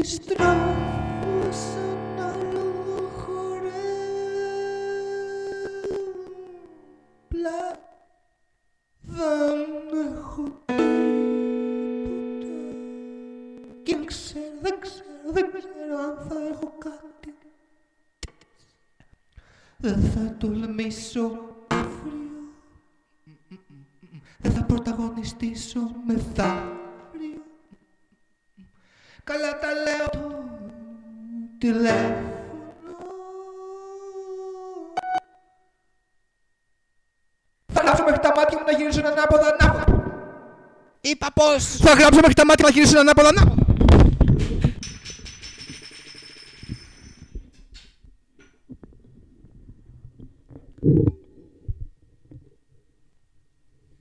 Τις τράβω σαν άλογο χορέπλα Δεν έχω τίποτα. Και δεν ξέρω, δεν ξέρω, δεν ξέρω αν θα έχω κάτι. Δεν θα τολμήσω αύριο. Δεν θα πρωταγωνιστήσω μεθαύριο Καλά τα λέω. Το τηλέφωνο. Θα γράψω μέχρι τα μάτια μου να γυρίσουν ανάποδα ανάποδα Είπα πως Θα γράψω μέχρι τα μάτια μου να γυρίσουν ανάποδα ανάποδα